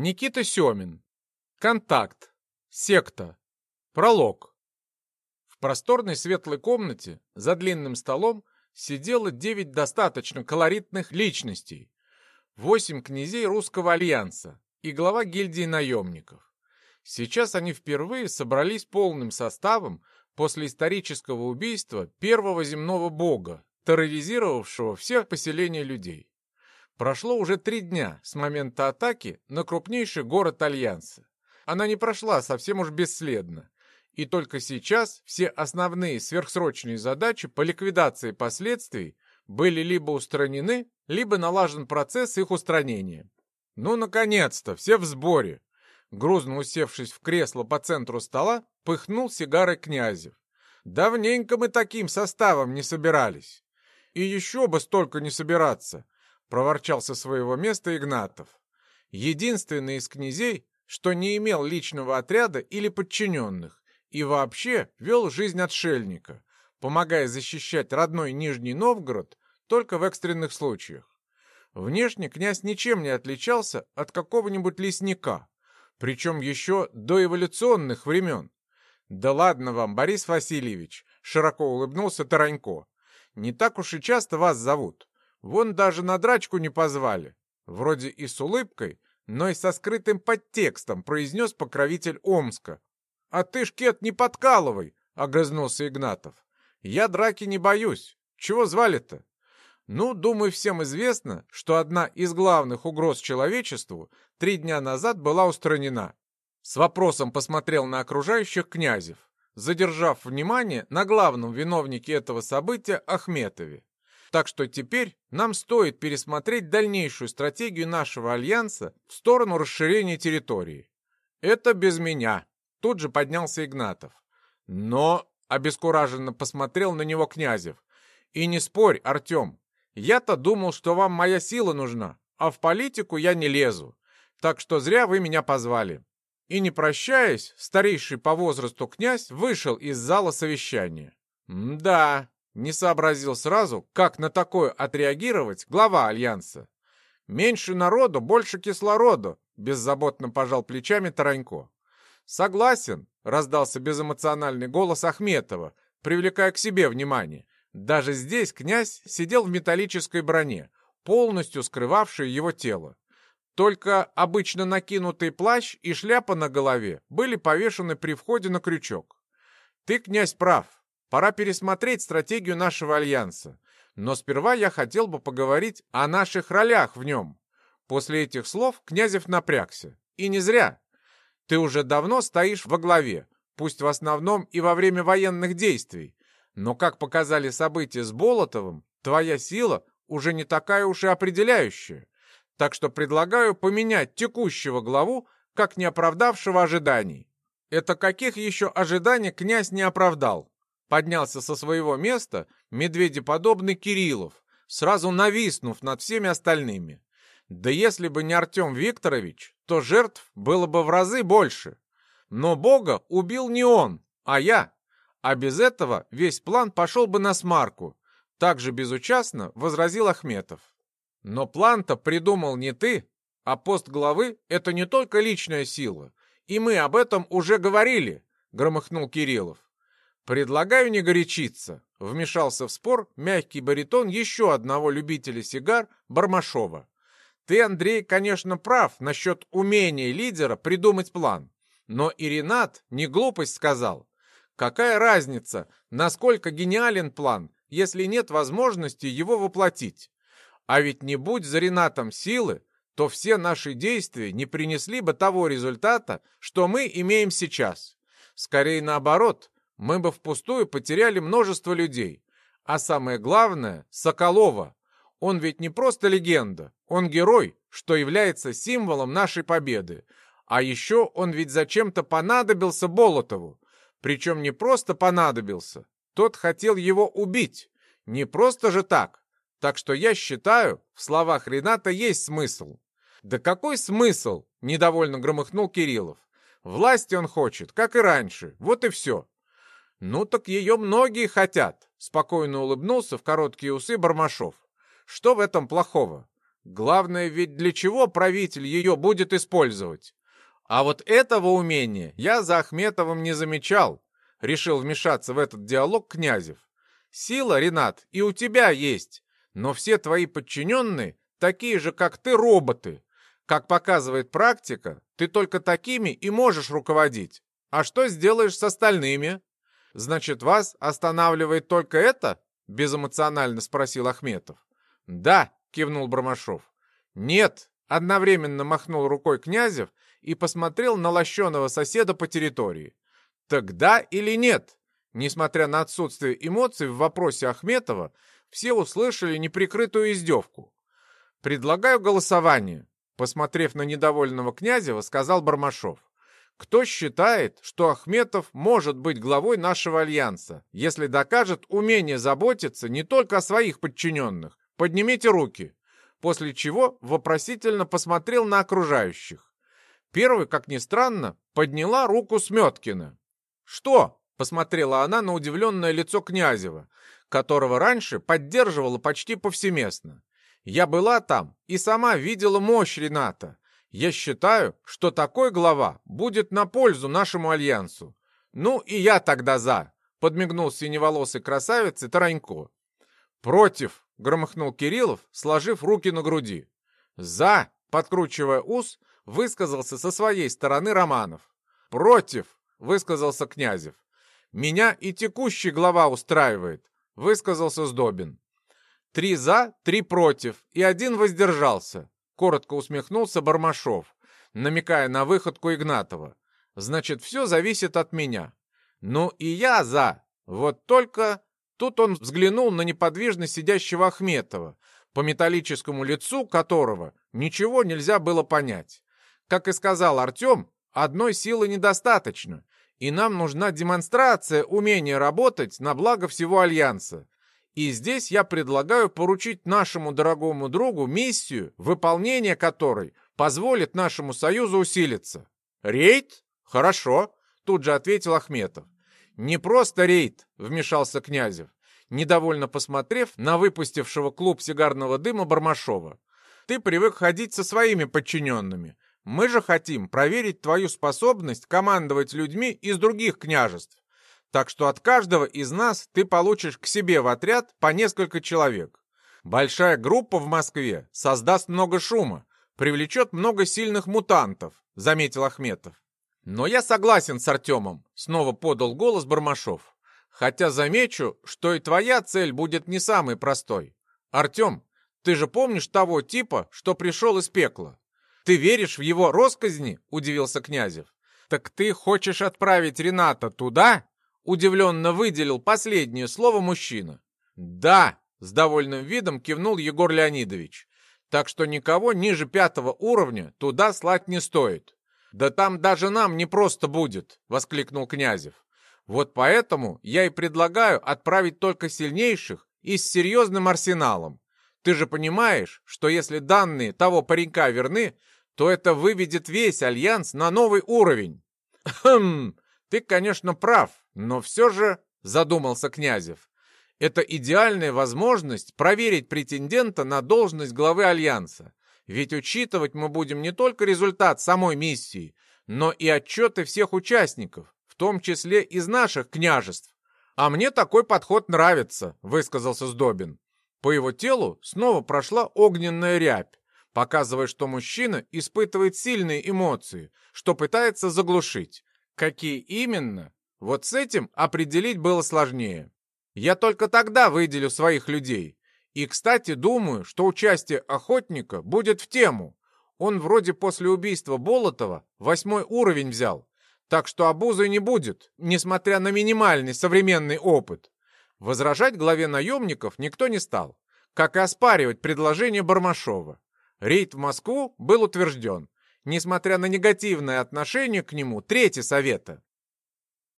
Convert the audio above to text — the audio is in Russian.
Никита Семин. Контакт. Секта. Пролог. В просторной светлой комнате за длинным столом сидело девять достаточно колоритных личностей. Восемь князей Русского Альянса и глава гильдии наемников. Сейчас они впервые собрались полным составом после исторического убийства первого земного бога, терроризировавшего все поселения людей. Прошло уже три дня с момента атаки на крупнейший город Альянса. Она не прошла совсем уж бесследно. И только сейчас все основные сверхсрочные задачи по ликвидации последствий были либо устранены, либо налажен процесс их устранения. Ну, наконец-то, все в сборе. Грузно усевшись в кресло по центру стола, пыхнул сигарой Князев. Давненько мы таким составом не собирались. И еще бы столько не собираться. — проворчал со своего места Игнатов. Единственный из князей, что не имел личного отряда или подчиненных, и вообще вел жизнь отшельника, помогая защищать родной Нижний Новгород только в экстренных случаях. Внешне князь ничем не отличался от какого-нибудь лесника, причем еще до эволюционных времен. «Да ладно вам, Борис Васильевич!» — широко улыбнулся Таранько. «Не так уж и часто вас зовут. Вон даже на драчку не позвали. Вроде и с улыбкой, но и со скрытым подтекстом произнес покровитель Омска. «А ты, шкет, не подкалывай!» — огрызнулся Игнатов. «Я драки не боюсь. Чего звали-то?» Ну, думаю, всем известно, что одна из главных угроз человечеству три дня назад была устранена. С вопросом посмотрел на окружающих князев, задержав внимание на главном виновнике этого события Ахметове. Так что теперь нам стоит пересмотреть дальнейшую стратегию нашего альянса в сторону расширения территории. Это без меня. Тут же поднялся Игнатов. Но, обескураженно посмотрел на него Князев. И не спорь, Артем. Я-то думал, что вам моя сила нужна, а в политику я не лезу. Так что зря вы меня позвали. И не прощаясь, старейший по возрасту князь вышел из зала совещания. «Да, не сообразил сразу, как на такое отреагировать глава Альянса. «Меньше народу, больше кислороду», — беззаботно пожал плечами Таранько. «Согласен», — раздался безэмоциональный голос Ахметова, привлекая к себе внимание. Даже здесь князь сидел в металлической броне, полностью скрывавшей его тело. Только обычно накинутый плащ и шляпа на голове были повешены при входе на крючок. «Ты, князь, прав. Пора пересмотреть стратегию нашего альянса. Но сперва я хотел бы поговорить о наших ролях в нем. После этих слов Князев напрягся. И не зря. Ты уже давно стоишь во главе, пусть в основном и во время военных действий. Но, как показали события с Болотовым, твоя сила уже не такая уж и определяющая. Так что предлагаю поменять текущего главу, как не оправдавшего ожиданий. Это каких еще ожиданий князь не оправдал? Поднялся со своего места медведеподобный Кириллов, сразу нависнув над всеми остальными. Да если бы не Артем Викторович, то жертв было бы в разы больше. Но Бога убил не он, а я. А без этого весь план пошел бы на смарку. Также безучастно возразил Ахметов. Но план-то придумал не ты, а пост главы — это не только личная сила. И мы об этом уже говорили, громыхнул Кириллов. «Предлагаю не горячиться», — вмешался в спор мягкий баритон еще одного любителя сигар Бармашова. «Ты, Андрей, конечно, прав насчет умения лидера придумать план. Но и Ренат не глупость сказал. Какая разница, насколько гениален план, если нет возможности его воплотить? А ведь не будь за Ренатом силы, то все наши действия не принесли бы того результата, что мы имеем сейчас. Скорее наоборот — мы бы впустую потеряли множество людей. А самое главное — Соколова. Он ведь не просто легенда, он герой, что является символом нашей победы. А еще он ведь зачем-то понадобился Болотову. Причем не просто понадобился, тот хотел его убить. Не просто же так. Так что я считаю, в словах Рената есть смысл. «Да какой смысл?» — недовольно громыхнул Кириллов. «Власти он хочет, как и раньше, вот и все. «Ну так ее многие хотят», — спокойно улыбнулся в короткие усы Бармашов. «Что в этом плохого? Главное ведь для чего правитель ее будет использовать? А вот этого умения я за Ахметовым не замечал. Решил вмешаться в этот диалог Князев. Сила, Ренат, и у тебя есть. Но все твои подчиненные такие же, как ты, роботы. Как показывает практика, ты только такими и можешь руководить. А что сделаешь с остальными? Значит, вас останавливает только это? Безэмоционально спросил Ахметов. Да, кивнул Бормашов. Нет, одновременно махнул рукой Князев и посмотрел на лощеного соседа по территории. Тогда или нет? Несмотря на отсутствие эмоций в вопросе Ахметова, все услышали неприкрытую издевку. «Предлагаю голосование», — посмотрев на недовольного Князева, сказал Бармашов. «Кто считает, что Ахметов может быть главой нашего альянса, если докажет умение заботиться не только о своих подчиненных? Поднимите руки!» После чего вопросительно посмотрел на окружающих. Первый, как ни странно, подняла руку Сметкина. «Что?» — посмотрела она на удивленное лицо Князева, которого раньше поддерживала почти повсеместно. Я была там и сама видела мощь Рената. Я считаю, что такой глава будет на пользу нашему альянсу. Ну и я тогда за, подмигнул синеволосый красавице Таранько. Против, громыхнул Кириллов, сложив руки на груди. За, подкручивая ус, высказался со своей стороны Романов. Против, высказался Князев. Меня и текущий глава устраивает, высказался Сдобин. Три за, три против и один воздержался. Коротко усмехнулся Бармашов, намекая на выходку Игнатова. Значит, все зависит от меня. Ну и я за. Вот только... Тут он взглянул на неподвижно сидящего Ахметова, по металлическому лицу которого ничего нельзя было понять. Как и сказал Артем, одной силы недостаточно, и нам нужна демонстрация умения работать на благо всего Альянса. И здесь я предлагаю поручить нашему дорогому другу миссию, выполнение которой позволит нашему союзу усилиться. Рейд? Хорошо, тут же ответил Ахметов. Не просто рейд, вмешался Князев, недовольно посмотрев на выпустившего клуб сигарного дыма Бармашова. Ты привык ходить со своими подчиненными. Мы же хотим проверить твою способность командовать людьми из других княжеств. Так что от каждого из нас ты получишь к себе в отряд по несколько человек. Большая группа в Москве создаст много шума, привлечет много сильных мутантов, заметил Ахметов. Но я согласен с Артемом, снова подал голос Бармашов. Хотя замечу, что и твоя цель будет не самой простой. Артем, ты же помнишь того типа, что пришел из пекла? Ты веришь в его росказни? Удивился Князев. Так ты хочешь отправить Рената туда? Удивленно выделил последнее слово мужчина. «Да!» — с довольным видом кивнул Егор Леонидович. «Так что никого ниже пятого уровня туда слать не стоит». «Да там даже нам не просто будет!» — воскликнул Князев. «Вот поэтому я и предлагаю отправить только сильнейших и с серьезным арсеналом. Ты же понимаешь, что если данные того паренька верны, то это выведет весь Альянс на новый уровень». «Хм, ты, конечно, прав, но все же, задумался Князев, это идеальная возможность проверить претендента на должность главы Альянса. Ведь учитывать мы будем не только результат самой миссии, но и отчеты всех участников, в том числе из наших княжеств. А мне такой подход нравится, высказался Сдобин. По его телу снова прошла огненная рябь, показывая, что мужчина испытывает сильные эмоции, что пытается заглушить. Какие именно, вот с этим определить было сложнее. Я только тогда выделю своих людей. И, кстати, думаю, что участие охотника будет в тему. Он вроде после убийства Болотова восьмой уровень взял. Так что обузы не будет, несмотря на минимальный современный опыт. Возражать главе наемников никто не стал, как и оспаривать предложение Бармашова. Рейд в Москву был утвержден, несмотря на негативное отношение к нему Трети Совета.